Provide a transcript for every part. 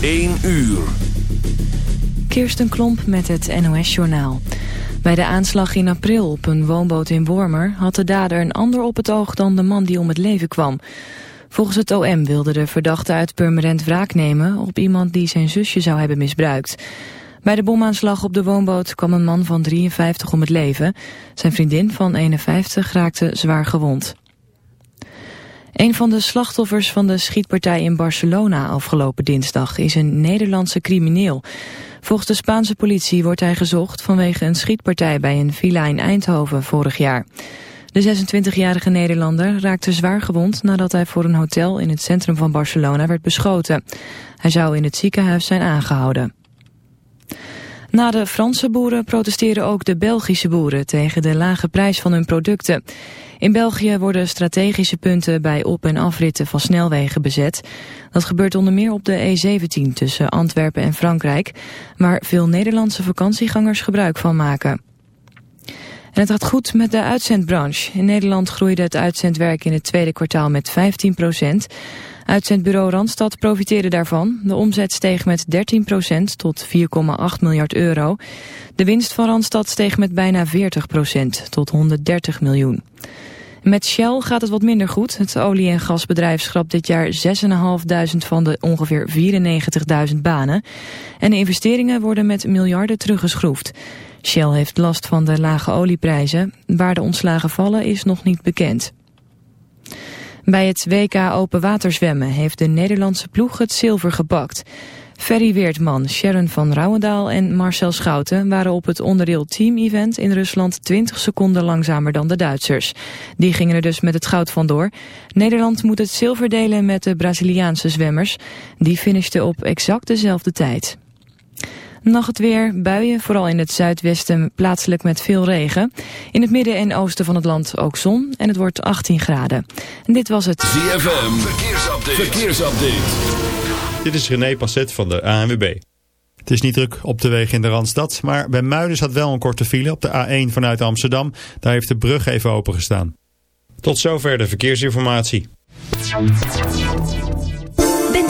1 uur. Kirsten Klomp met het NOS-journaal. Bij de aanslag in april op een woonboot in Wormer... had de dader een ander op het oog dan de man die om het leven kwam. Volgens het OM wilde de verdachte uit Purmerend wraak nemen... op iemand die zijn zusje zou hebben misbruikt. Bij de bomaanslag op de woonboot kwam een man van 53 om het leven. Zijn vriendin van 51 raakte zwaar gewond. Een van de slachtoffers van de schietpartij in Barcelona afgelopen dinsdag is een Nederlandse crimineel. Volgens de Spaanse politie wordt hij gezocht vanwege een schietpartij bij een villa in Eindhoven vorig jaar. De 26-jarige Nederlander raakte zwaar gewond nadat hij voor een hotel in het centrum van Barcelona werd beschoten. Hij zou in het ziekenhuis zijn aangehouden. Na de Franse boeren protesteren ook de Belgische boeren tegen de lage prijs van hun producten. In België worden strategische punten bij op- en afritten van snelwegen bezet. Dat gebeurt onder meer op de E17 tussen Antwerpen en Frankrijk, waar veel Nederlandse vakantiegangers gebruik van maken. En het gaat goed met de uitzendbranche. In Nederland groeide het uitzendwerk in het tweede kwartaal met 15 procent. Uitzendbureau Randstad profiteerde daarvan. De omzet steeg met 13 procent tot 4,8 miljard euro. De winst van Randstad steeg met bijna 40 procent tot 130 miljoen. Met Shell gaat het wat minder goed. Het olie- en gasbedrijf schrapt dit jaar 6.500 van de ongeveer 94.000 banen. En de investeringen worden met miljarden teruggeschroefd. Shell heeft last van de lage olieprijzen. Waar de ontslagen vallen is nog niet bekend. Bij het WK Open Waterzwemmen heeft de Nederlandse ploeg het zilver gepakt. Ferry Weertman, Sharon van Rouwendaal en Marcel Schouten waren op het onderdeel team-event in Rusland 20 seconden langzamer dan de Duitsers. Die gingen er dus met het goud vandoor. Nederland moet het zilver delen met de Braziliaanse zwemmers. Die finishten op exact dezelfde tijd. Nog het weer, buien, vooral in het zuidwesten plaatselijk met veel regen. In het midden en oosten van het land ook zon en het wordt 18 graden. En dit was het ZFM, verkeersupdate. verkeersupdate. Dit is René Passet van de ANWB. Het is niet druk op de wegen in de Randstad, maar bij Muiden zat wel een korte file op de A1 vanuit Amsterdam. Daar heeft de brug even opengestaan. Tot zover de verkeersinformatie.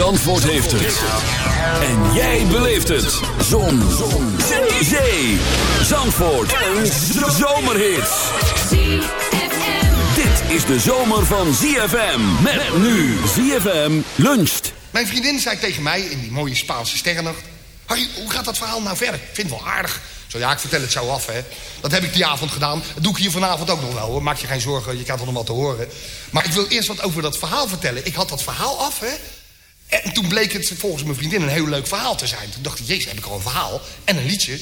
Zandvoort heeft het. En jij beleeft het. Zon. Zon. Zee. Zandvoort. Een zomerhit. Dit is de zomer van ZFM. Met nu ZFM luncht. Mijn vriendin zei tegen mij in die mooie Spaanse sterrennacht... Harry, hoe gaat dat verhaal nou verder? Ik vind het wel aardig. Zo ja, ik vertel het zo af, hè. Dat heb ik die avond gedaan. Dat doe ik hier vanavond ook nog wel, hoor. Maak je geen zorgen, je krijgt er nog wat te horen. Maar ik wil eerst wat over dat verhaal vertellen. Ik had dat verhaal af, hè. En toen bleek het volgens mijn vriendin een heel leuk verhaal te zijn. Toen dacht ik, jezus, heb ik al een verhaal en een liedje.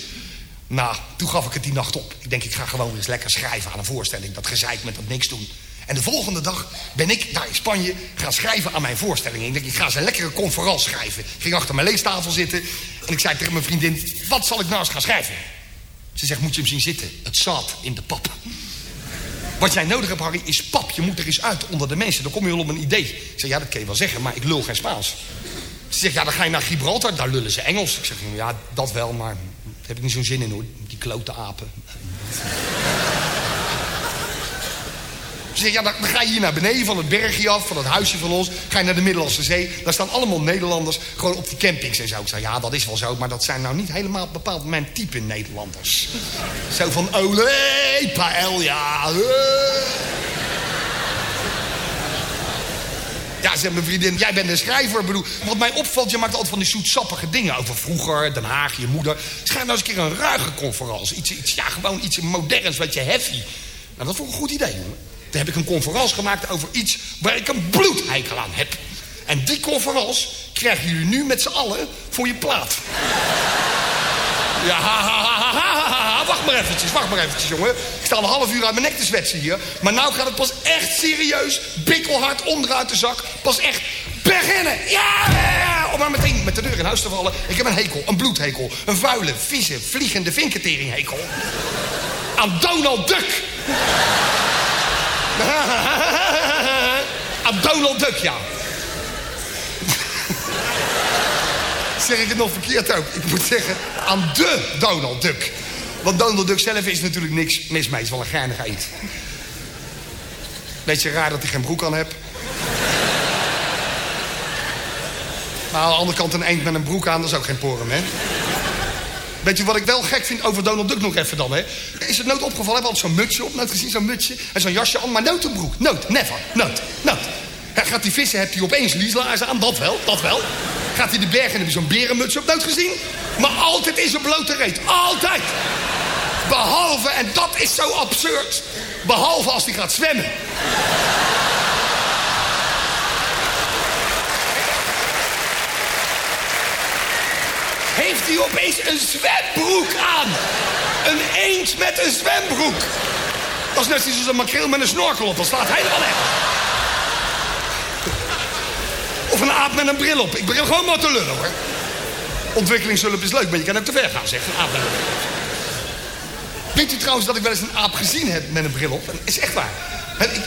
Nou, toen gaf ik het die nacht op. Ik denk, ik ga gewoon eens lekker schrijven aan een voorstelling. Dat gezeik met dat niks doen. En de volgende dag ben ik daar in Spanje gaan schrijven aan mijn voorstelling. Ik denk, ik ga eens een lekkere conferentie schrijven. Ik ging achter mijn leestafel zitten en ik zei tegen mijn vriendin... wat zal ik nou eens gaan schrijven? Ze zegt, moet je hem zien zitten? Het zat in de pap. Wat jij nodig hebt, Harry, is pap. Je moet er eens uit onder de mensen. Dan kom je wel op een idee. Ik zei, ja, dat kun je wel zeggen, maar ik lul geen Spaans. Ze zegt, ja, dan ga je naar Gibraltar, daar lullen ze Engels. Ik zeg, ja, dat wel, maar daar heb ik niet zo'n zin in hoor, die klote apen. Ze ja, dan, ga je hier naar beneden van het bergje af, van het huisje van ons. Ga je naar de Middellandse Zee. Daar staan allemaal Nederlanders gewoon op die campings en zo. Ik zei, ja, dat is wel zo, maar dat zijn nou niet helemaal bepaald mijn type Nederlanders. zo van, ole, paella. Ja, zegt mijn vriendin, jij bent een schrijver. Bedoel, wat mij opvalt, je maakt altijd van die zoetsappige dingen over vroeger, Den Haag, je moeder. Schrijf nou eens een keer een ruige conferentie. Iets, iets, ja, gewoon iets moderns, wat je heavy. Nou, dat vond ik een goed idee, jongen. Toen heb ik een conferentie gemaakt over iets waar ik een bloedheikel aan heb. En die conferentie krijgen jullie nu met z'n allen voor je plaat. Ja, ha, ha, ha, wacht maar eventjes, wacht maar eventjes, jongen. Ik sta een half uur uit mijn nek te zwetsen hier. Maar nou gaat het pas echt serieus, bikkelhard onderuit de zak. Pas echt beginnen. Ja, om maar meteen met de deur in huis te vallen. Ik heb een hekel, een bloedhekel. Een vuile, vieze, vliegende vinketeringhekel. Aan Donald Duck. Aan Donald Duck, ja. zeg ik het nog verkeerd ook. Ik moet zeggen, aan de Donald Duck. Want Donald Duck zelf is natuurlijk niks mis mee. Het is wel een geinig eet. Beetje raar dat hij geen broek aan heeft. Maar aan de andere kant een eend met een broek aan, dat is ook geen porum, hè? Weet je wat ik wel gek vind over Donald Duck nog even dan, hè? Is het nooit opgevallen? Hebben altijd zo'n mutsje op, nooit gezien, zo'n mutsje. En zo'n jasje aan, maar nooit een broek. Nooit, never, nooit, nooit. Hij gaat die vissen, hebt hij opeens lieslaarzen aan, dat wel, dat wel. Gaat hij de bergen en heb je zo'n berenmuts op, nooit gezien. Maar altijd in zijn blote reet, altijd. Behalve, en dat is zo absurd, behalve als hij gaat zwemmen. heeft hij opeens een zwembroek aan. Een eend met een zwembroek. Dat is net zoals een makreel met een snorkel op. Dat slaat helemaal echt. Of een aap met een bril op. Ik begin gewoon maar te lullen, hoor. Ontwikkelingshulp is leuk, maar je kan ook te ver gaan, zeg. Een aap met een bril Weet u trouwens dat ik wel eens een aap gezien heb met een bril op? Dat is echt waar.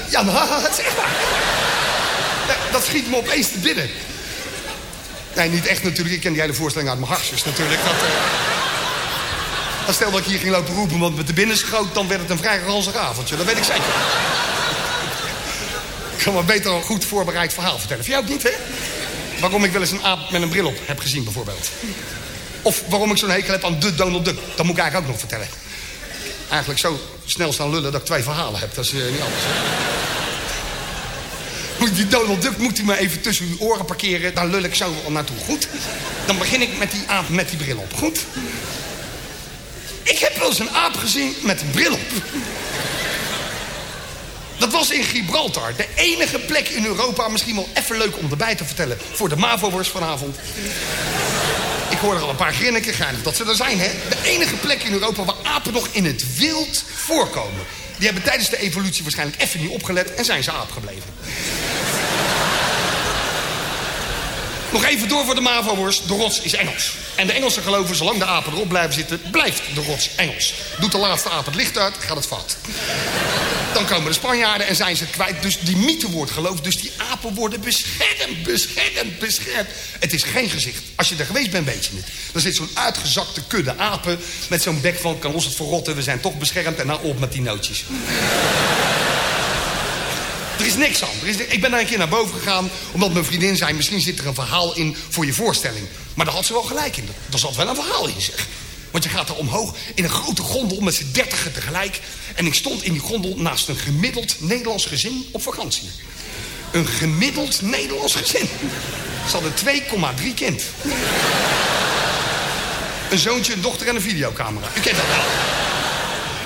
Ja, nou, het is echt waar. Dat schiet me opeens te binnen. Nee, niet echt natuurlijk. Ik ken die hele voorstelling uit mijn hartjes natuurlijk. Dat, uh... stel dat ik hier ging lopen roepen, want met de binnen schoot... dan werd het een vrij ranzig avondje. Dat weet ik zeker. ik kan maar beter een goed voorbereid verhaal vertellen. Voor jou ook niet, hè? Waarom ik wel eens een aap met een bril op heb gezien, bijvoorbeeld. Of waarom ik zo'n hekel heb aan de Donald Duck. Dat moet ik eigenlijk ook nog vertellen. Eigenlijk zo snel staan lullen dat ik twee verhalen heb. Dat is uh, niet anders? Die Donald Duck moet u maar even tussen uw oren parkeren. Daar lul ik zo al naartoe. Goed? Dan begin ik met die aap met die bril op. Goed? Ik heb wel eens een aap gezien met een bril op. Dat was in Gibraltar. De enige plek in Europa, misschien wel even leuk om erbij te vertellen... voor de MAVO-wors vanavond. Ik hoor er al een paar grinniken, geinig dat ze er zijn, hè? De enige plek in Europa waar apen nog in het wild voorkomen. Die hebben tijdens de evolutie waarschijnlijk even niet opgelet en zijn ze aap gebleven. Nog even door voor de MAVO-worst. De rots is Engels. En de Engelsen geloven, zolang de apen erop blijven zitten... blijft de rots Engels. Doet de laatste aap het licht uit, gaat het fout. Dan komen de Spanjaarden en zijn ze kwijt. Dus die mythe wordt geloofd. Dus die apen worden beschermd, beschermd, beschermd. Het is geen gezicht. Als je er geweest bent, weet je het. Er zit zo'n uitgezakte kudde apen... met zo'n bek van, kan ons het verrotten, we zijn toch beschermd... en nou op met die nootjes. Er is niks aan. Er is, ik ben daar een keer naar boven gegaan, omdat mijn vriendin zei... misschien zit er een verhaal in voor je voorstelling. Maar daar had ze wel gelijk in. Er zat wel een verhaal in, zeg. Want je gaat er omhoog in een grote gondel met z'n dertigen tegelijk. En ik stond in die gondel naast een gemiddeld Nederlands gezin op vakantie. Een gemiddeld Nederlands gezin. Ze hadden 2,3 kind. Een zoontje, een dochter en een videocamera. U kent dat wel.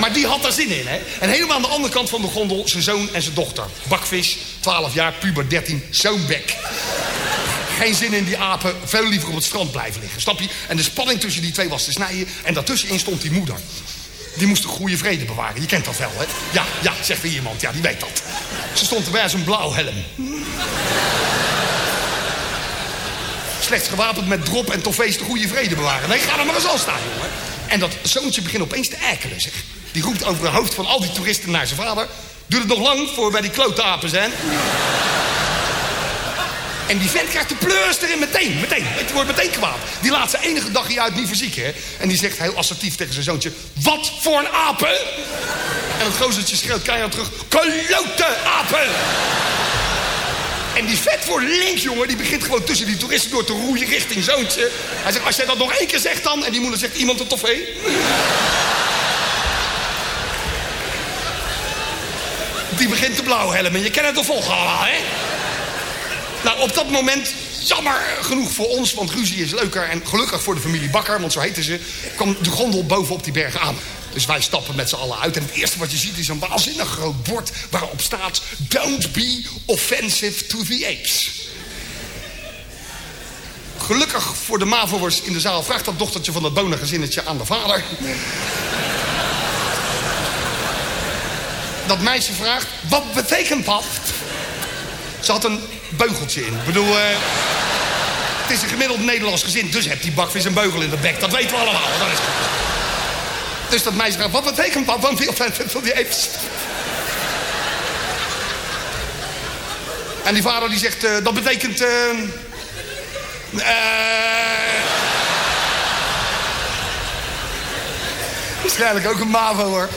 Maar die had daar zin in, hè? En helemaal aan de andere kant van de gondel zijn zoon en zijn dochter. Bakvis, 12 jaar, puber 13, zo'n bek. geen zin in die apen. Veel liever op het strand blijven liggen, snap je? En de spanning tussen die twee was te snijden. En daartussenin stond die moeder. Die moest een goede vrede bewaren. Je kent dat wel, hè? Ja, ja, zegt weer iemand. Ja, die weet dat. Ze stond erbij als een blauwhelm. Slechts gewapend met drop en toffees de goede vrede bewaren. Nee, ga er maar eens al staan, jongen. En dat zoontje begint opeens te erkelen, zeg. Die roept over het hoofd van al die toeristen naar zijn vader. Duurt het nog lang voor we bij die klote zijn? En die vent krijgt de pleurs erin meteen, meteen. Het wordt meteen kwaad. Die laat zijn enige dagje uit niet verzieken, hè. En die zegt heel assertief tegen zijn zoontje... Wat voor een apen? En het gozertje schreeuwt keihard terug... Klote apen! En die vet voor links, jongen, die begint gewoon tussen die toeristen door te roeien richting zoontje. Hij zegt, als jij dat nog één keer zegt dan... En die moeder zegt, iemand een toffee? Die begint te blauwhelmen. Je kent het toch volgehouden, hè? Nou, op dat moment, jammer genoeg voor ons, want ruzie is leuker... en gelukkig voor de familie Bakker, want zo heten ze... kwam de gondel bovenop die berg aan. Dus wij stappen met z'n allen uit. En het eerste wat je ziet is een waanzinnig groot bord... waarop staat... Don't be offensive to the apes. Gelukkig voor de Mavo'ers in de zaal... vraagt dat dochtertje van dat bonengezinnetje aan de vader. Dat meisje vraagt... Wat betekent dat? Ze had een beugeltje in. Ik bedoel, uh, het is een gemiddeld Nederlands gezin, dus hebt die bakvis een beugel in de bek. Dat weten we allemaal. Dat is dus dat meisje gaat, wat betekent dat? Die, van die even... En die vader die zegt, uh, dat betekent... Uh, uh, waarschijnlijk ook een MAVO hoor.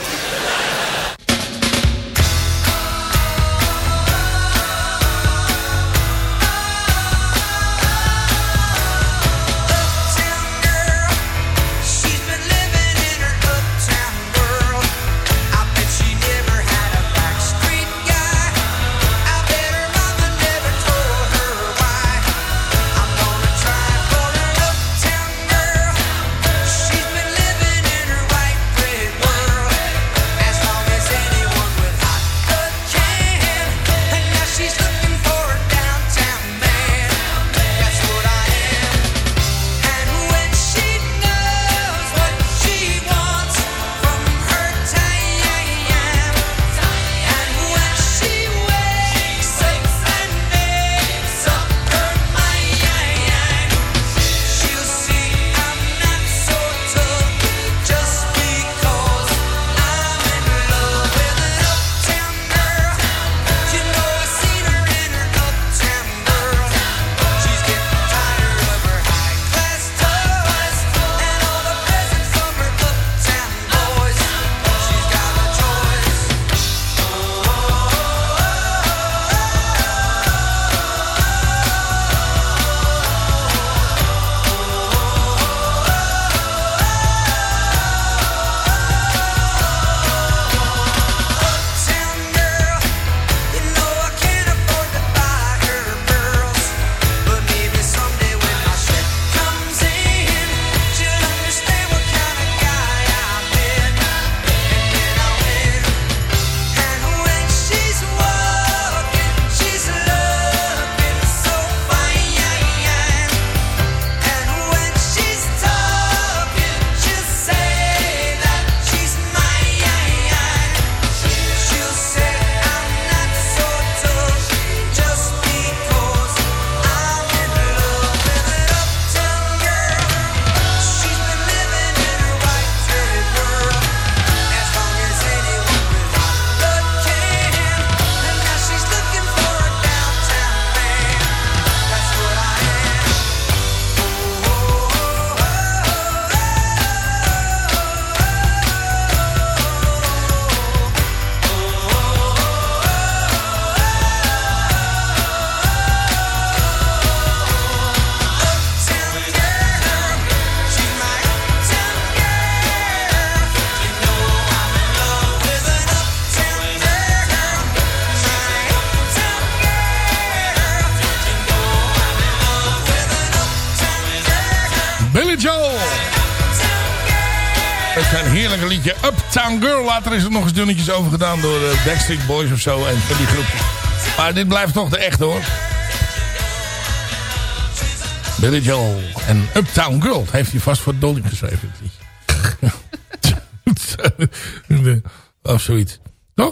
Later is er nog eens dunnetjes over gedaan door de eh, Backstreet Boys of zo. En van die groep. Maar dit blijft toch de echte hoor. Billy Joel en Uptown Girl. Heeft hij vast voor Dolly geschreven. of zoiets. Toch?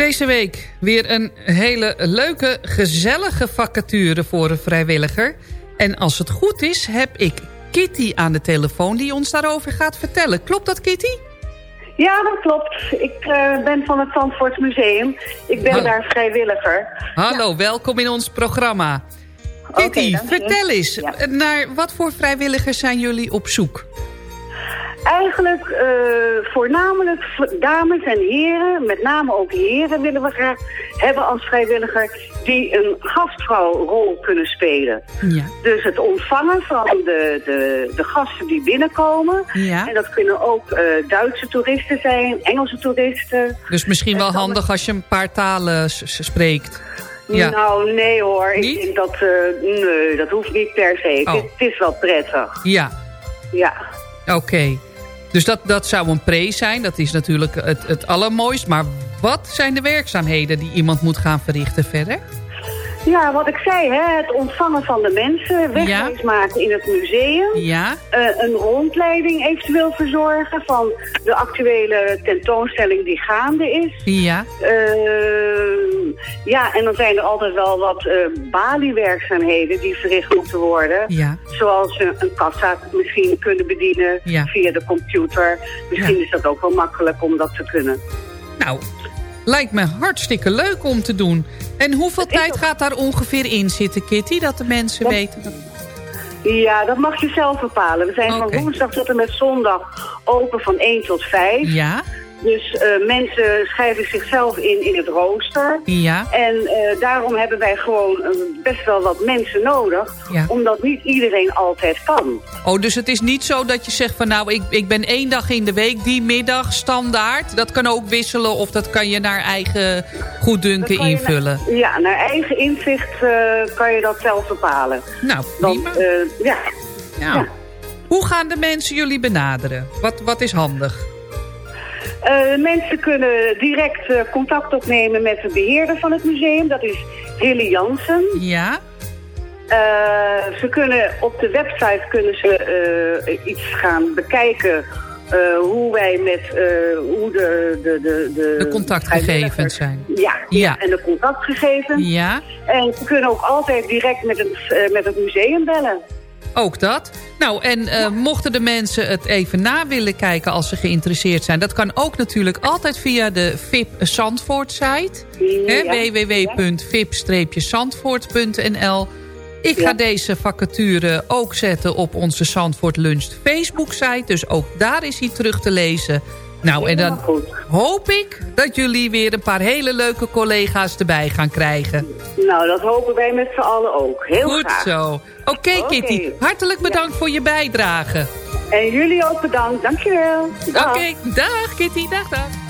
Deze week weer een hele leuke, gezellige vacature voor een vrijwilliger. En als het goed is, heb ik Kitty aan de telefoon die ons daarover gaat vertellen. Klopt dat, Kitty? Ja, dat klopt. Ik uh, ben van het Zandvoort Museum. Ik ben Hallo. daar vrijwilliger. Hallo, welkom in ons programma. Kitty, vertel eens, Ja. naar wat voor vrijwilligers zijn jullie op zoek? Eigenlijk eh, voornamelijk dames en heren, met name ook heren willen we graag hebben als vrijwilliger die een gastvrouwrol kunnen spelen. Ja. Dus het ontvangen van de, de, de gasten die binnenkomen. Ja. En dat kunnen ook eh, Duitse toeristen zijn, Engelse toeristen. Dus misschien wel handig als je een paar talen spreekt. Ja. Nou, nee hoor. Niet? Ik denk dat, eh, nee, dat hoeft niet per se. Oh. Het, is, het is wel prettig. Ja, Ja. oké. Dus dat, dat zou een pre zijn. Dat is natuurlijk het, het allermooist. Maar wat zijn de werkzaamheden die iemand moet gaan verrichten verder? Ja, wat ik zei, hè, het ontvangen van de mensen, wegwijs maken in het museum. Ja, eh, een rondleiding eventueel verzorgen van de actuele tentoonstelling die gaande is. ja, Eh, ja, en dan zijn er altijd wel wat eh baliewerkzaamheden die verricht moeten worden. ja. Zoals een, een kassa misschien kunnen bedienen Ja. via de computer. Misschien Ja. is dat ook wel makkelijk om dat te kunnen. Nou, lijkt me hartstikke leuk om te doen. En hoeveel tijd gaat daar ongeveer in zitten, Kitty? Dat de mensen Dat- weten. dat- Ja, dat mag je zelf bepalen. We zijn van woensdag tot en met zondag open van 1 tot 5. Ja, Dus eh, mensen schrijven zichzelf in in het rooster. ja, En eh, daarom hebben wij gewoon eh, best wel wat mensen nodig. Ja. Omdat niet iedereen altijd kan. Oh, dus het is niet zo dat je zegt van nou, ik, ik ben één dag in de week, die middag standaard. Dat kan ook wisselen of dat kan je naar eigen goeddunken invullen. naar- ja, naar eigen inzicht kan je dat zelf bepalen. Nou, prima. ja, Nou, ja. Hoe gaan de mensen jullie benaderen? Wat, wat is handig? Eh, mensen kunnen direct eh, contact opnemen met de beheerder van het museum. Dat is Hilly Jansen. Ja, Eh, ze kunnen op de website kunnen ze iets gaan bekijken hoe wij met hoe de, de, de, de, de contactgegevens zijn. Ja, Ja. en de contactgegevens. Ja, En ze kunnen ook altijd direct met het, met het museum bellen. Ook dat. Nou, en eh, mochten de mensen het even na willen kijken als ze geïnteresseerd zijn... dat kan ook natuurlijk altijd via de VIP Zandvoort site. Ja. www.vip-zandvoort.nl Ik ga Ja. deze vacature ook zetten op onze Zandvoort Lunch Facebook site. Dus ook daar is hij terug te lezen. Nou, en dan hoop ik dat jullie weer een paar hele leuke collega's erbij gaan krijgen. Nou, dat hopen wij met z'n allen ook. Heel Goed graag. zo. Oké. Kitty, hartelijk bedankt voor je bijdrage. En jullie ook bedankt. Dankjewel. Oké, Dag. dag Kitty, dag dag.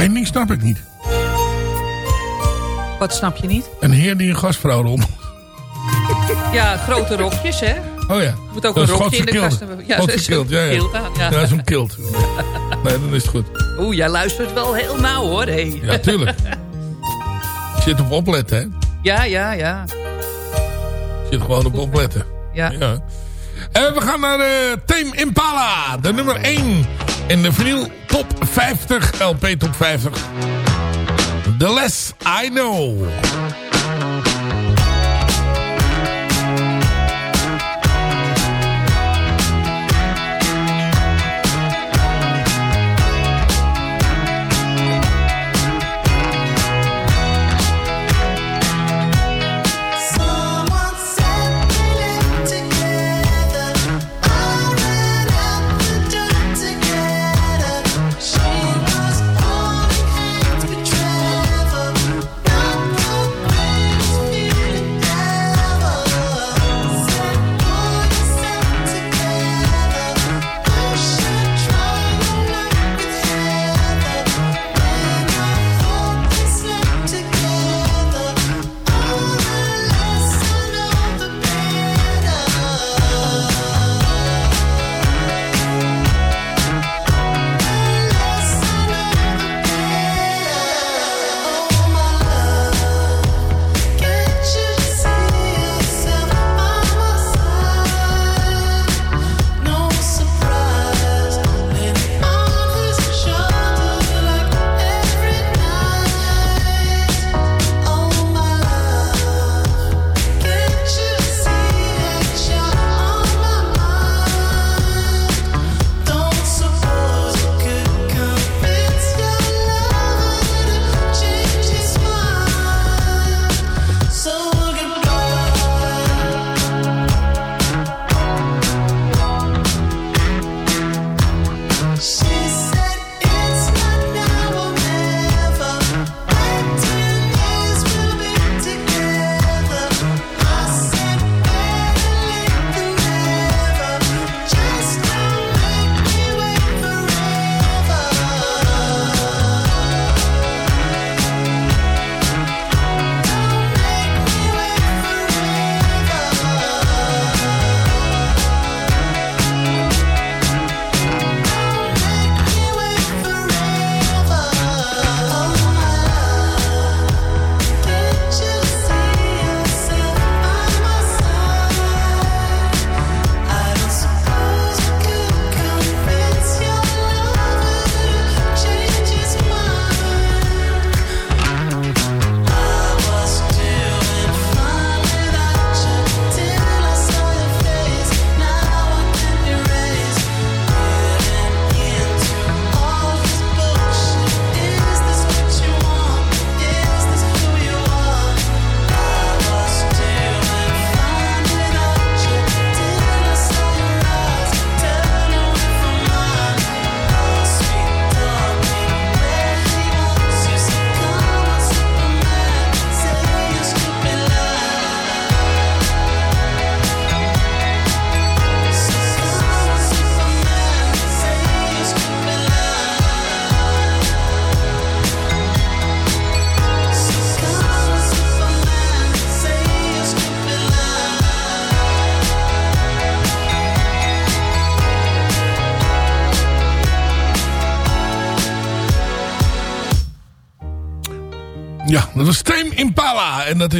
Eén ding snap ik niet. Wat snap je niet? Een heer die een gastvrouw rond. Ja, grote rokjes hè. Oh ja. Moet ook Dat een rokje in de kast hebben. Ja, Godse kilt, ja, ja. kilt aan, ja. Ja, zo'n kilt. Nee, dan is het goed. Oeh, jij luistert wel heel nauw hoor. Hey. Ja, tuurlijk. Je zit op opletten, hè? Ja, ja, ja. Je zit gewoon op opletten. Ja. Ja. En we gaan naar uh, Tame Impala. De nummer 1 in de vinyl top 50. LP top 50. The Less I Know.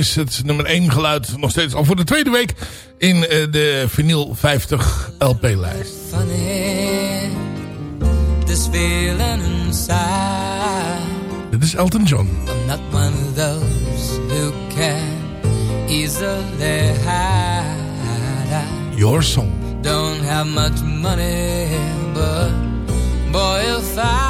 Is het nummer 1 geluid nog steeds al voor de tweede week in uh, de vinyl 50 LP-lijst. This feeling inside. Dit is Elton John. I'm not one of those who can easily hide. Your song. Don't have much money, but boy if I.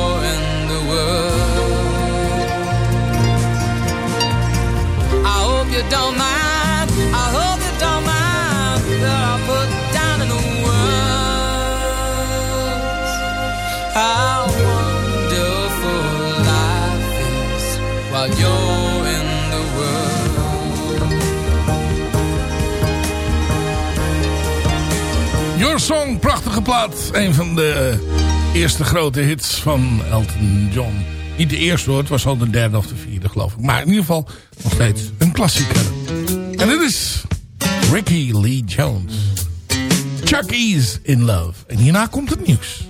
prachtige. Een van de eerste grote hits van Elton John. Niet de eerste hoor, het was al de derde of de vierde geloof ik. Maar in ieder geval nog steeds een klassieker. En dit is Ricky Lee Jones. Chucky's in Love. En hierna komt het nieuws.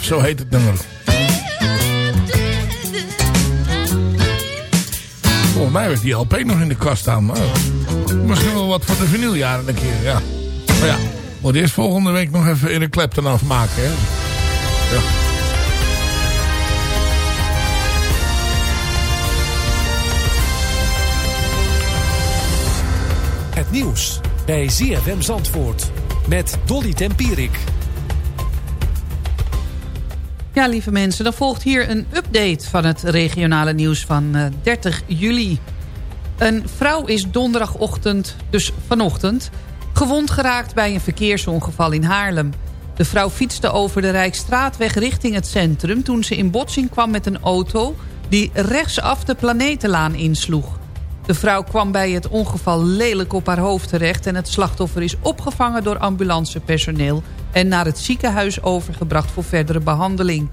Zo heet het nummer. Volgens mij ik die LP nog in de kast staan. Maar misschien wel wat voor de vinyljaren een keer, ja. Maar ja, moet eerst volgende week nog even in een Clapton afmaken, hè. Ja. Het nieuws bij ZFM Zandvoort met Dolly Tempierik. Ja, lieve mensen, dan volgt hier een update van het regionale nieuws van eh, 30 juli. Een vrouw is donderdagochtend, dus vanochtend, gewond geraakt bij een verkeersongeval in Haarlem. De vrouw fietste over de Rijksstraatweg richting het centrum... toen ze in botsing kwam met een auto die rechtsaf de Planetenlaan insloeg. De vrouw kwam bij het ongeval lelijk op haar hoofd terecht... en het slachtoffer is opgevangen door ambulancepersoneel... en naar het ziekenhuis overgebracht voor verdere behandeling.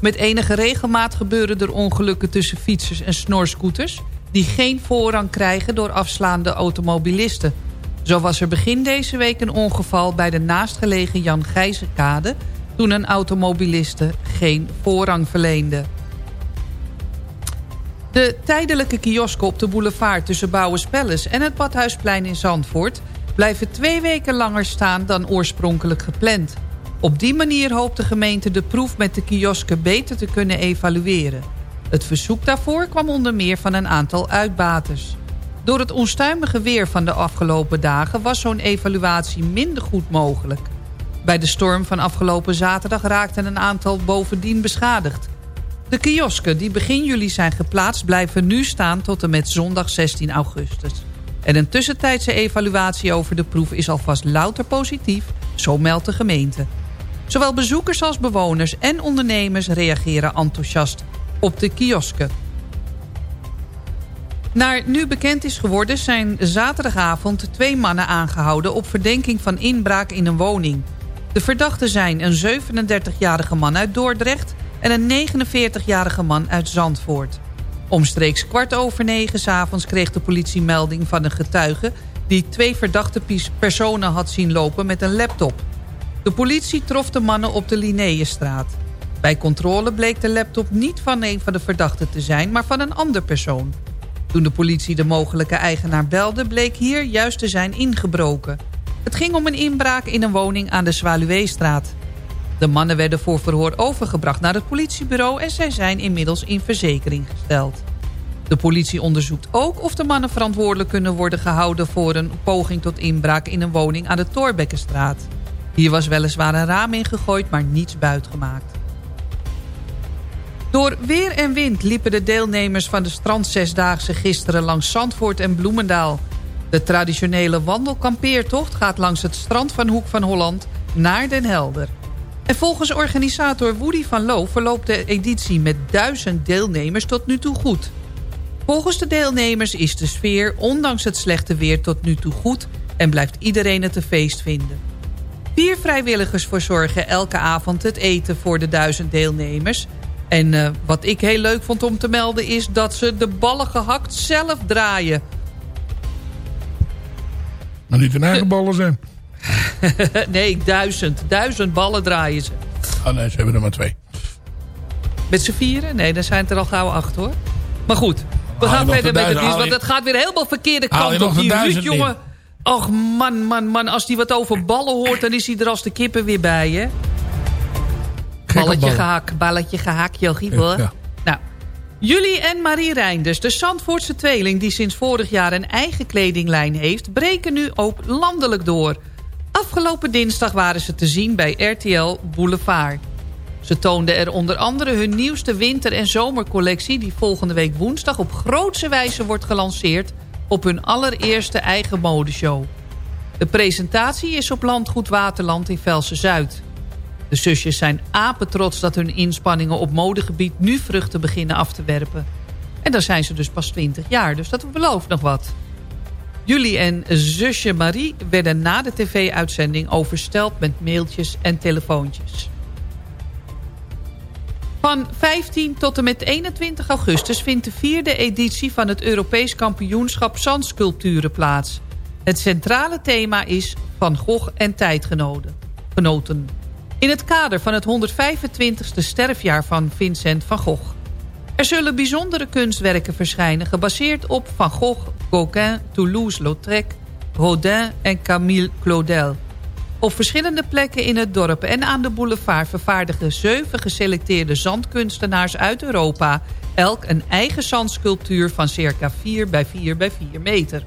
Met enige regelmaat gebeuren er ongelukken tussen fietsers en snorscooters... die geen voorrang krijgen door afslaande automobilisten. Zo was er begin deze week een ongeval bij de naastgelegen Jan Gijzenkade... toen een automobiliste geen voorrang verleende. De tijdelijke kiosken op de boulevard tussen Bouwenspelles en het Badhuisplein in Zandvoort... blijven twee weken langer staan dan oorspronkelijk gepland. Op die manier hoopt de gemeente de proef met de kiosken beter te kunnen evalueren. Het verzoek daarvoor kwam onder meer van een aantal uitbaters. Door het onstuimige weer van de afgelopen dagen was zo'n evaluatie minder goed mogelijk. Bij de storm van afgelopen zaterdag raakten een aantal bovendien beschadigd. De kiosken die begin juli zijn geplaatst blijven nu staan tot en met zondag 16 augustus. En een tussentijdse evaluatie over de proef is alvast louter positief, zo meldt de gemeente. Zowel bezoekers als bewoners en ondernemers reageren enthousiast op de kiosken. Naar nu bekend is geworden zijn zaterdagavond twee mannen aangehouden... op verdenking van inbraak in een woning. De verdachten zijn een 37-jarige man uit Dordrecht... en een 49-jarige man uit Zandvoort. Omstreeks kwart over negen s'avonds kreeg de politie melding van een getuige... die twee verdachte personen had zien lopen met een laptop. De politie trof de mannen op de Linnaeusstraat. Bij controle bleek de laptop niet van een van de verdachten te zijn... maar van een ander persoon. Toen de politie de mogelijke eigenaar belde... bleek hier juist te zijn ingebroken. Het ging om een inbraak in een woning aan de Zwaluweestraat. De mannen werden voor verhoor overgebracht naar het politiebureau... en zij zijn inmiddels in verzekering gesteld. De politie onderzoekt ook of de mannen verantwoordelijk kunnen worden gehouden... voor een poging tot inbraak in een woning aan de Torbekkenstraat. Hier was weliswaar een raam ingegooid, maar niets buitgemaakt. Door weer en wind liepen de deelnemers van de strandzesdaagse gisteren langs Zandvoort en Bloemendaal. De traditionele wandelkampeertocht gaat langs het strand van Hoek van Holland naar Den Helder. En volgens organisator Woody van Loo verloopt de editie met duizend deelnemers tot nu toe goed. Volgens de deelnemers is de sfeer ondanks het slechte weer tot nu toe goed... en blijft iedereen het een feest vinden. Vier vrijwilligers verzorgen elke avond het eten voor de duizend deelnemers... En uh, wat ik heel leuk vond om te melden is dat ze de ballen gehakt zelf draaien. Maar niet hun eigen ballen zijn. nee, duizend. Duizend ballen draaien ze. Oh nee, ze hebben er maar twee. Met z'n vieren? Nee, dan zijn het er al gauw acht hoor. Maar goed, we gaan verder met het nieuws. Want het gaat weer helemaal verkeerde kant op. Die Ruud, jongen. Och man, man, man. Als die wat over ballen hoort, dan is hij er als de kippen weer bij, hè? Balletje gehakt, balletje gehakt, Jochie hoor. Ja. Nou, Julie en Marie Reinders, de Zandvoortse tweeling... die sinds vorig jaar een eigen kledinglijn heeft... breken nu ook landelijk door. Afgelopen dinsdag waren ze te zien bij RTL Boulevard. Ze toonden er onder andere hun nieuwste winter- en zomercollectie... die volgende week woensdag op grootse wijze wordt gelanceerd... op hun allereerste eigen modeshow. De presentatie is op Landgoed Waterland in Velsen-Zuid. De zusjes zijn apetrots dat hun inspanningen op modegebied nu vruchten beginnen af te werpen. En dan zijn ze dus pas 20 jaar, dus dat belooft nog wat. Julie en zusje Marie werden na de tv-uitzending oversteld met mailtjes en telefoontjes. Van 15 tot en met 21 augustus vindt de vierde editie van het Europees kampioenschap zandsculpturen plaats. Het centrale thema is Van Gogh en tijdgenoten. In het kader van het 125ste sterfjaar van Vincent van Gogh. Er zullen bijzondere kunstwerken verschijnen... gebaseerd op Van Gogh, Gauguin, Toulouse-Lautrec... Rodin en Camille Claudel. Op verschillende plekken in het dorp en aan de boulevard... vervaardigen zeven geselecteerde zandkunstenaars uit Europa... elk een eigen zandsculptuur van circa 4 bij 4 bij 4 meter.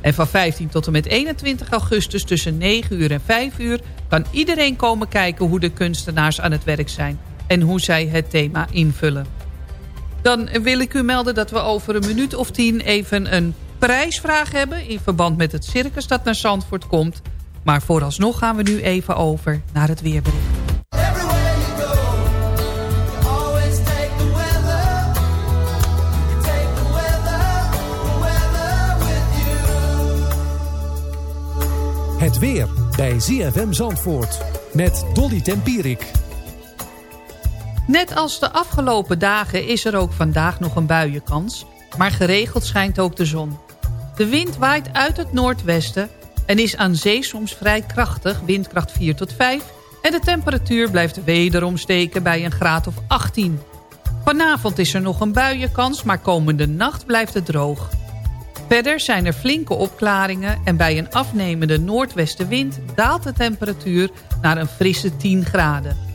En van 15 tot en met 21 augustus tussen 9 uur en 5 uur... kan iedereen komen kijken hoe de kunstenaars aan het werk zijn... en hoe zij het thema invullen. Dan wil ik u melden dat we over een minuut of tien even een prijsvraag hebben... in verband met het circus dat naar Zandvoort komt. Maar vooralsnog gaan we nu even over naar het weerbericht. Het weer bij ZFM Zandvoort met Dolly Tempierik. Net als de afgelopen dagen is er ook vandaag nog een buienkans. Maar geregeld schijnt ook de zon. De wind waait uit het noordwesten en is aan zee soms vrij krachtig, windkracht 4 tot 5. En de temperatuur blijft wederom steken bij een graad of 18. Vanavond is er nog een buienkans, maar komende nacht blijft het droog. Verder zijn er flinke opklaringen en bij een afnemende noordwestenwind daalt de temperatuur naar een frisse 10 graden.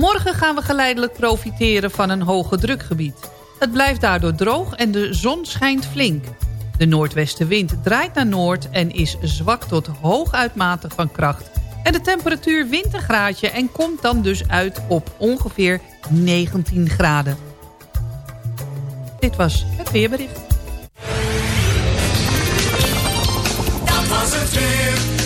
Morgen gaan we geleidelijk profiteren van een hoge drukgebied. Het blijft daardoor droog en de zon schijnt flink. De noordwestenwind draait naar noord en is zwak tot hooguitmatig van kracht. En de temperatuur wint een graadje en komt dan dus uit op ongeveer 19 graden. Dit was het weerbericht. Dat was het weer.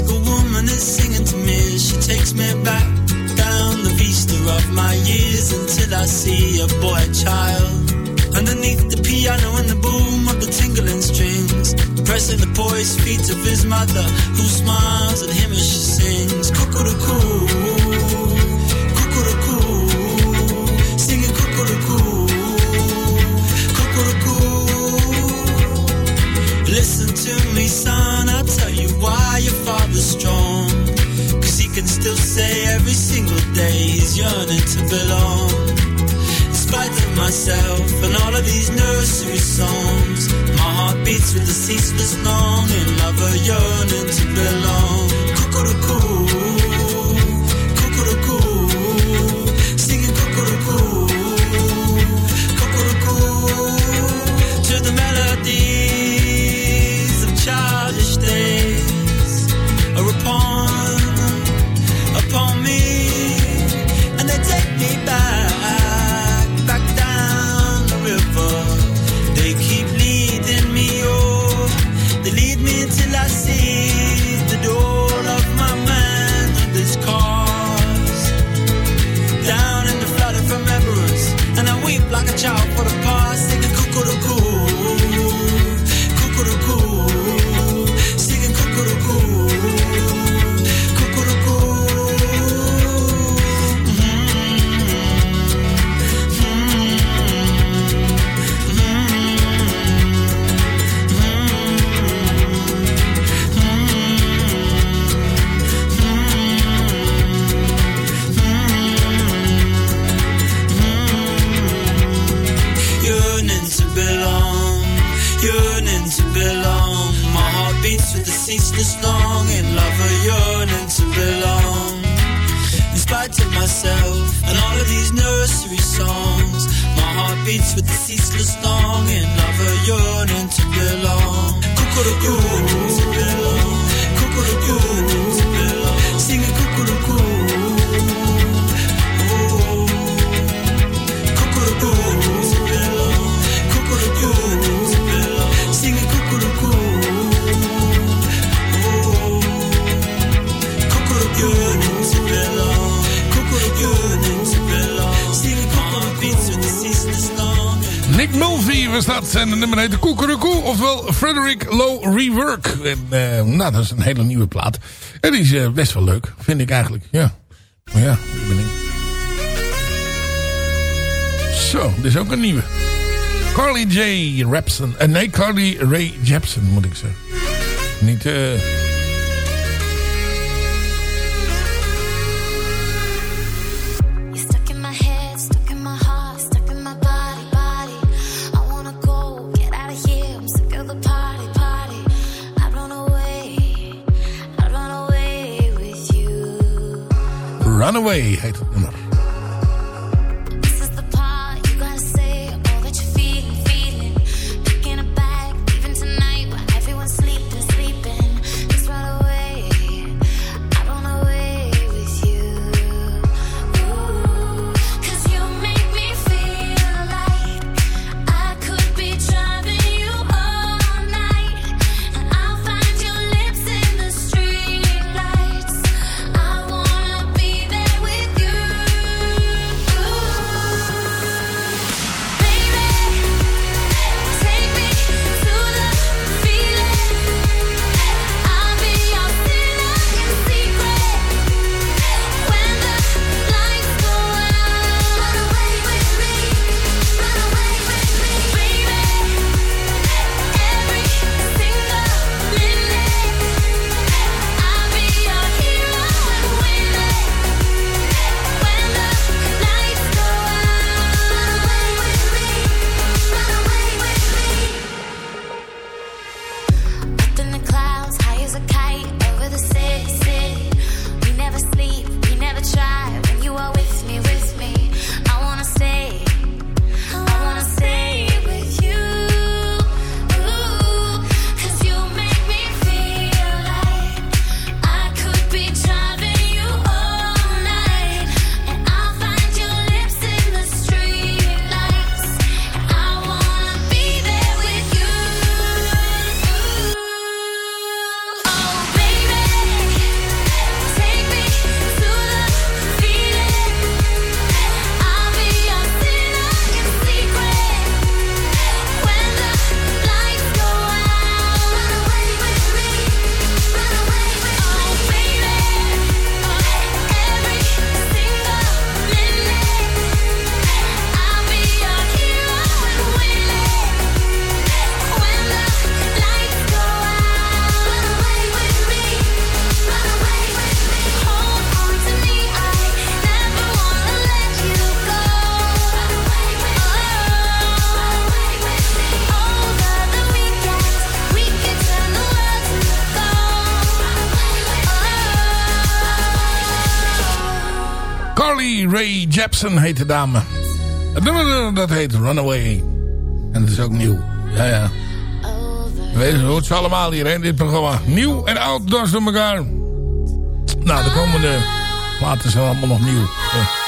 A woman is singing to me. She takes me back down the vista of my years until I see a boy child. Underneath the piano and the boom of the tingling strings, pressing the poised feet of his mother, who smiles at him as she sings. Cuckoo-coo, cuckoo-coo, singing cuckoo-coo. Listen to me, son, can still say every single day he's yearning to belong. In spite of myself and all of these nursery songs, my heart beats with a ceaseless longing of a yearning to belong. Cuckoo-coo, dat is een hele nieuwe plaat. En die is eh, best wel leuk. Vind ik eigenlijk. Ja. Maar ja, ik ben ik. Zo, dit is ook een nieuwe. Carly J. Rapson. Eh, nee, Carly Ray Jepsen moet ik zeggen. Niet... eh Runaway heet het. Jepsen heet de dame. Het nummer dat heet Runaway. En dat is ook nieuw. Ja, ja. Je hoort ze allemaal hier in dit programma. Nieuw en oud, dwars door elkaar. Nou, de komende platen zijn allemaal nog nieuw. Ja.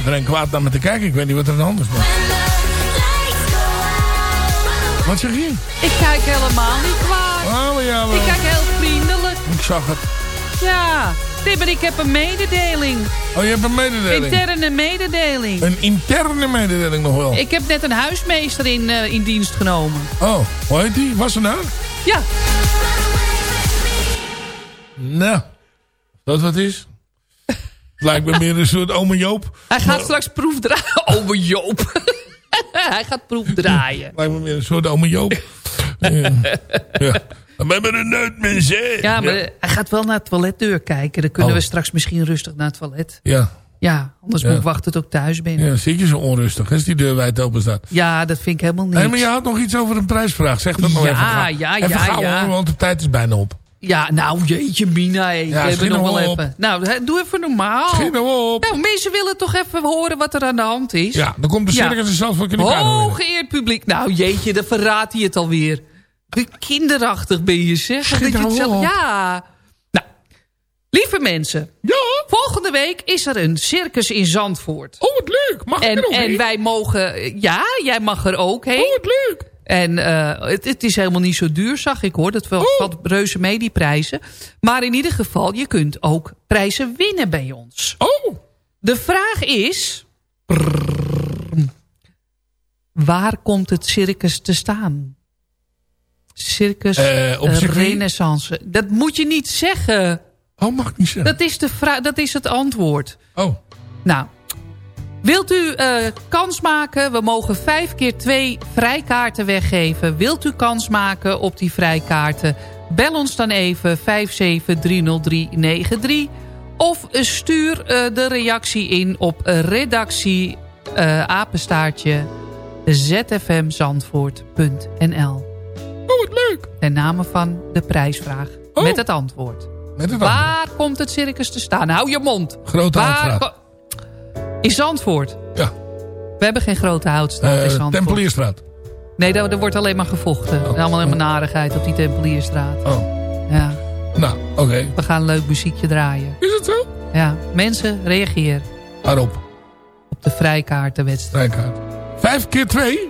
Zit er een kwaad naar me te kijken? Ik weet niet wat er aan de hand is. Wat zeg je? Ik kijk helemaal niet kwaad. Oh, maar ja, maar... Ik kijk heel vriendelijk. Ik zag het. Ja, Tim, ik heb een mededeling. Oh, je hebt een mededeling? Interne mededeling. Een interne mededeling nog wel? Ik heb net een huismeester in, eh, in dienst genomen. Oh, hoe heet die? Was ze nou? Ja. Nou, dat wat is? Het lijkt me meer een soort ome Joop. Hij gaat straks proefdraaien. Ome Joop. Hij gaat proefdraaien. Lijkt me meer een soort ome Joop. ja. ja. We hebben een noodmens, hè? Ja, maar hij gaat wel naar het toiletdeur kijken. Dan kunnen we straks misschien rustig naar het toilet. Ja. Ja, anders Ja. moet ik wachten tot ik thuis ben. Ja, zit je zo onrustig als die deur wijd open staat. Ja, dat vind ik helemaal niet. Nee, maar je had nog iets over een prijsvraag. Zeg dat nog Ja, even gauw. ja, Even ja, gauw, ja. want de tijd is bijna op. Ja, nou jeetje Mina. hé. Ja, we hebben nog nou wel op. even. Nou, doe even normaal. Schiet nou op. Nou, mensen willen toch even horen wat er aan de hand is. Ja, dan komt de circus en zelfs voor in de kamer. Hooggeëerd publiek. Nou jeetje, dan verraadt hij het alweer. Kinderachtig ben je zeg. Schiet Dat je het nou zelf- ja. Nou, lieve mensen. Volgende week is er een circus in Zandvoort. Oh, wat leuk. Mag ik En, er ook en heen? wij mogen... Ja, jij mag er ook heen. Oh, wat leuk. En eh, het, het is helemaal niet zo duur, zag ik hoor. Dat valt reuze mee, die prijzen. Maar in ieder geval, je kunt ook prijzen winnen bij ons. Oh. De vraag is... Waar komt het circus te staan? Circus op circuit? Renaissance. Dat moet je niet zeggen. Oh, mag ik niet zeggen. Dat is, de dat is het antwoord. Oh. Nou, wilt u eh, kans maken? We mogen vijf keer twee vrijkaarten weggeven. Wilt u kans maken op die vrijkaarten? Bel ons dan even 5730393. Of stuur eh, de reactie in op redactie eh, apenstaartje zfmzandvoort.nl Oh, wat leuk. Ten name van de prijsvraag. Oh. Met het antwoord. Met het Waar komt het circus te staan? Hou je mond. Grote Waar In Zandvoort. Ja. We hebben geen grote houtstraat in Eh Zandvoort. Tempelierstraat. Nee, daar, daar wordt alleen maar gevochten. En allemaal helemaal narigheid op die Tempelierstraat. Oh. Ja. Nou, oké. We gaan een leuk muziekje draaien. Is het zo? Ja. Mensen, reageer Waarop? op de vrijkaartenwedstrijd. Vrijkaart. Vijf keer twee?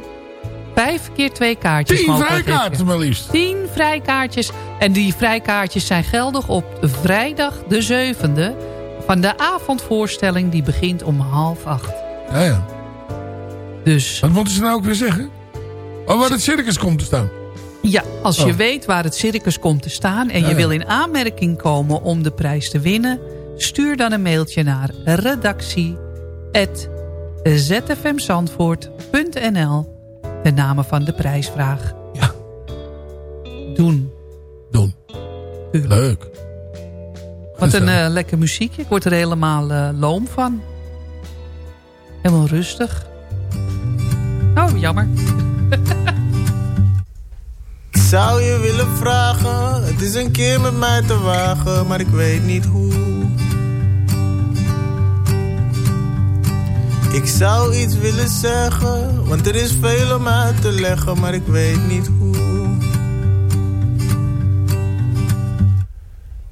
Vijf keer twee kaartjes. Tien vrijkaarten maar liefst. Tien vrijkaartjes. En die vrijkaartjes zijn geldig op vrijdag de 7e... van de avondvoorstelling die begint om half acht. Ja, ja. Dus Wat moeten ze nou ook weer zeggen? Oh, waar het circus komt te staan. ja, als je Oh. weet waar het circus komt te staan... en Ja, je wil in aanmerking komen om de prijs te winnen... stuur dan een mailtje naar redactie.zfmzandvoort.nl de namen van de prijsvraag. Ja. Doen. Doen. Tuurlijk. Leuk. Wat een eh, lekker muziekje. Ik word er helemaal eh, loom van. Helemaal rustig. Oh, jammer. Ik zou je willen vragen, het is een keer met mij te wagen, maar ik weet niet hoe. Ik zou iets willen zeggen, want er is veel om uit te leggen, maar ik weet niet hoe.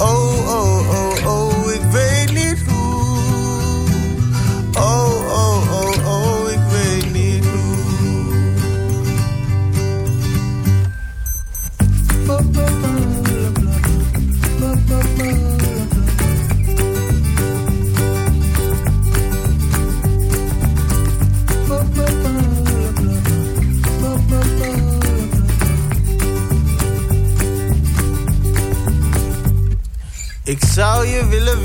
Oh, oh, oh, oh, ik weet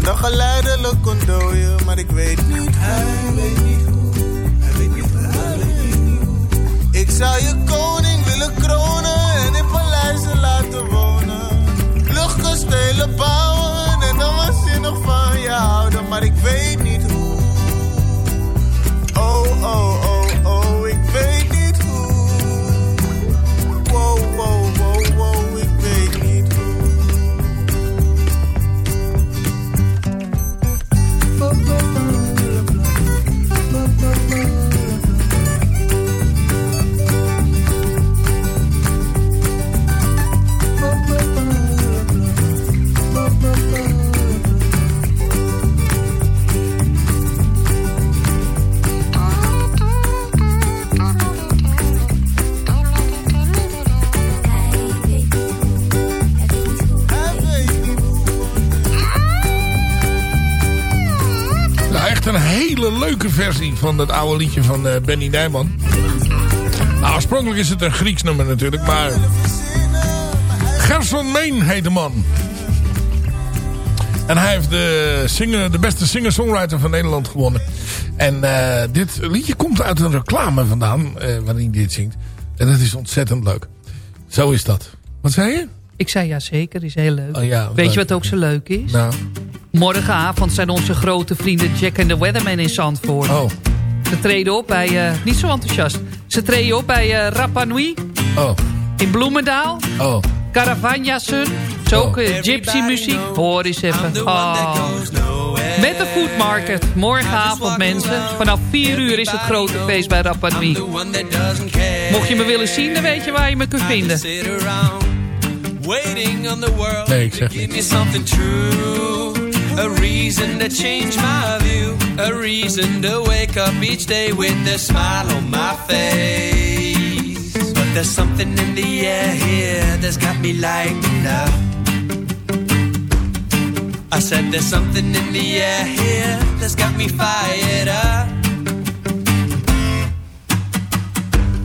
en dan geleidelijk ontdooien, maar ik weet niet weet niet hoe, hij weet niet hoe, hij weet niet hoe. Ik zou je koning willen kronen en in paleizen laten wonen. Luchtkastelen bouwen en dan waanzinnig van je houden, maar ik weet niet hoe. Oh, oh, oh, leuke versie van dat oude liedje van eh, Benny Nijman. Nou, oorspronkelijk is het een Grieks nummer natuurlijk, maar... Gerson Meen heet de man. En hij heeft de, singer, de beste singer-songwriter van Nederland gewonnen. En eh, dit liedje komt uit een reclame vandaan, eh, waarin hij dit zingt. En dat is ontzettend leuk. Zo is dat. Wat zei je? Ik zei ja zeker, is heel leuk. Oh, ja, Weet leuk. je wat ook zo leuk is? Nou, Morgenavond zijn onze grote vrienden Jack en de Weatherman in Zandvoort. oh, Ze treden op bij, eh, niet zo enthousiast. Ze treden op bij eh Rapa Nui oh, in Bloemendaal. oh. Caravagna Sun. Zo ook eh, gypsy muziek. Hoor eens even. Oh. Met de food market. Morgenavond mensen. Vanaf 4 uur is het grote feest bij Rapa Nui. Mocht je me willen zien, dan weet je waar je me kunt vinden. Waiting on the world Nee, ik zeg give A reason to change my view. A reason to wake up each day with a smile on my face. But there's something in the air here that's got me lighting up. I said there's something in the air here that's got me fired up.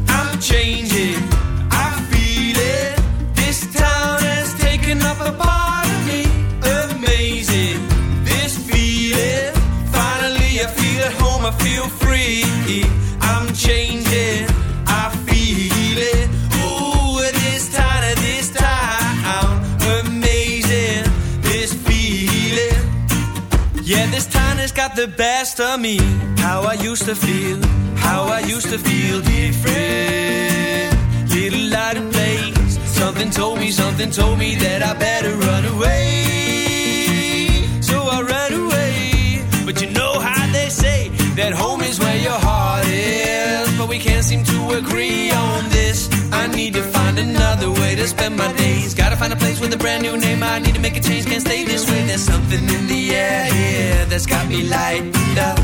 I'm changing, I feel it. This town has taken up a part feel free. I'm changing, I feel it. Ooh, this town, this town. Amazing, this feeling. Yeah, this town has got the best of me. How I used to feel, how I used to feel different. Little out of place. Something told me, something told me that I better run away. Spend my days. Gotta find a place with a brand new name. I need to make a change, can't stay this way. There's something in the air here that's got me lightened up.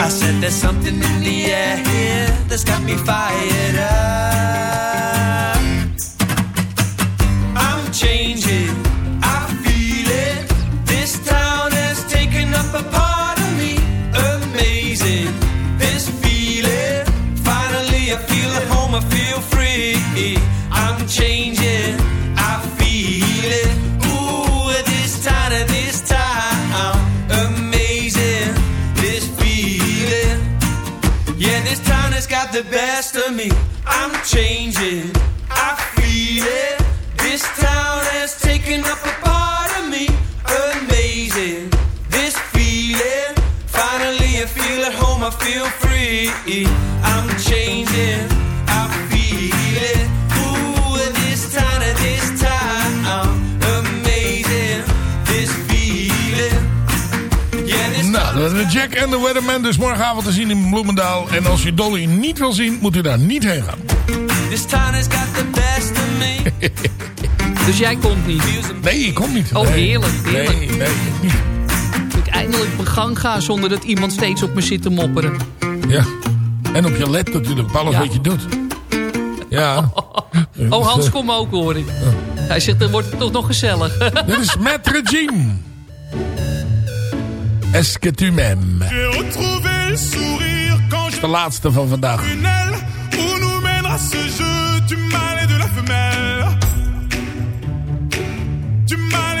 I said there's something in the air here that's got me fired up. The best of me. I'm changing, Jack en de Weatherman dus morgenavond te zien in Bloemendaal. En als je Dolly niet wil zien, moet u daar niet heen gaan. This town has got the best of me. Dus jij komt niet. Nee, ik kom niet. Oh, Nee. heerlijk, heerlijk. Nee, nee, ik niet. Dat ik eindelijk op mijn gang ga zonder dat iemand steeds op me zit te mopperen. Ja. En op je let natuurlijk, op alles Ja. wat je doet. Ja. Oh, Hans, kom ook hoor ik. Hij zegt, dan wordt het toch nog gezellig. Dit is Maître Jim. Est-ce que tu m'aimes? De laatste van vandaag. ce jeu du mâle et de la femelle. Du mâle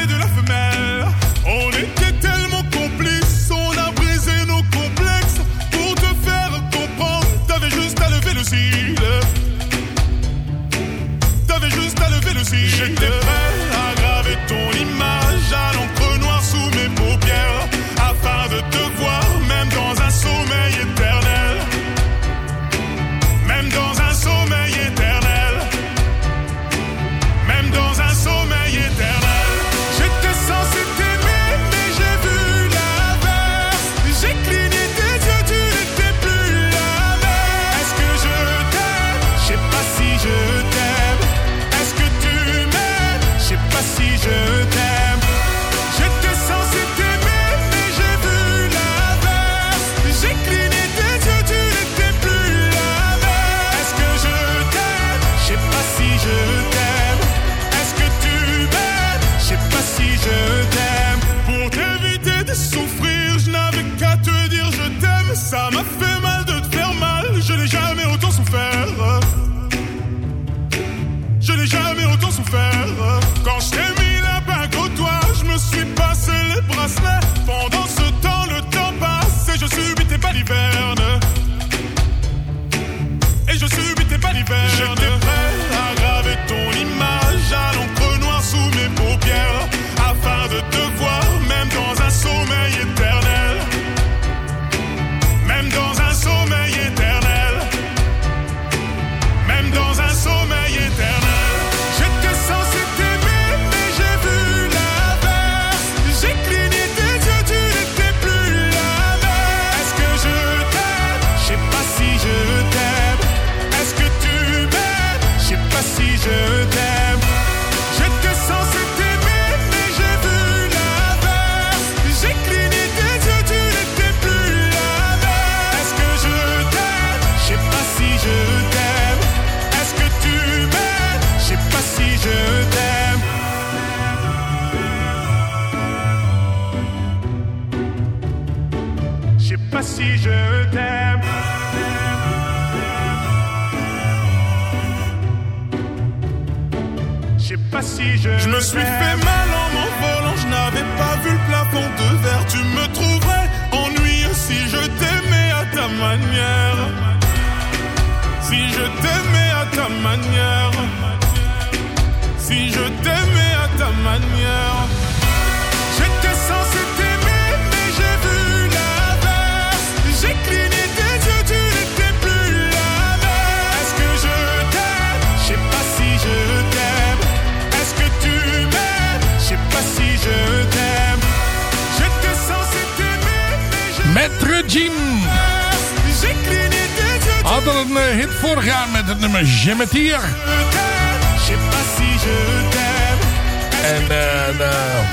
En eh, nou,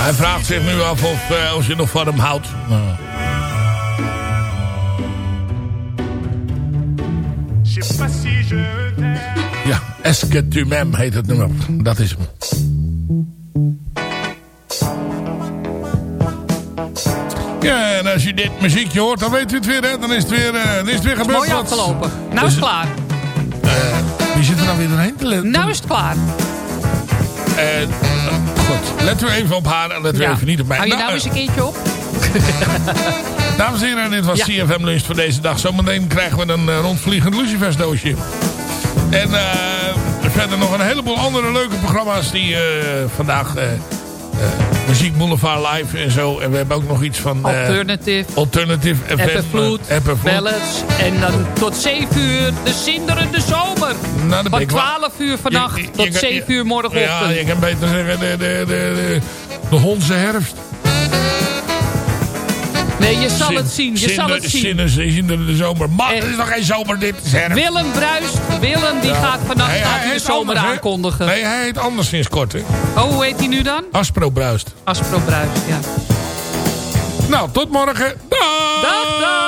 hij vraagt zich nu af of, eh, of je nog van hem houdt. Ja, Est-ce que tu m'aimes heet het nummer. Dat is hem. Ja, en als je dit muziekje hoort, dan weet u het weer, hè. Dan is het weer, eh, is het weer gebeurd. Mooi afgelopen. Nou is het Dus- klaar. Nou weer doorheen? Nou is het klaar. Eh, eh, goed, letten we even op haar en letten we Ja. even niet op mij. Hou je nou eh, eens een keertje op? Dames en heren, dit was Ja. CFM Lunch voor deze dag. Zometeen krijgen we een eh, rondvliegend lucifersdoosje. En eh, verder nog een heleboel andere leuke programma's die eh, vandaag... eh, eh, Muziek Boulevard Live en zo. En we hebben ook nog iets van... eh, Alternative. Alternative FM. Eppenvloed, eh, ballads. En dan tot 7 uur de zinderende zomer. Nou, Van ik wel- 12 uur vannacht Je- je- tot je- 7 uur morgenochtend. Ja, je kan beter zeggen de, de, de, de, de Hondse herfst. Nee, je zal het zien. Je Zin- zal het zien. Zinnen, zinnen de zomer. Maar Eh, het is nog geen zomer, dit is herfst. Willem bruist. Willem die Ja. gaat vannacht gaat hij de zomer anders, aankondigen. Nee, hij heet anders sinds kort, hè. Oh, hoe heet hij nu dan? Aspro bruist. Aspro bruist, ja. Nou, tot morgen. Dag! Dag, dag!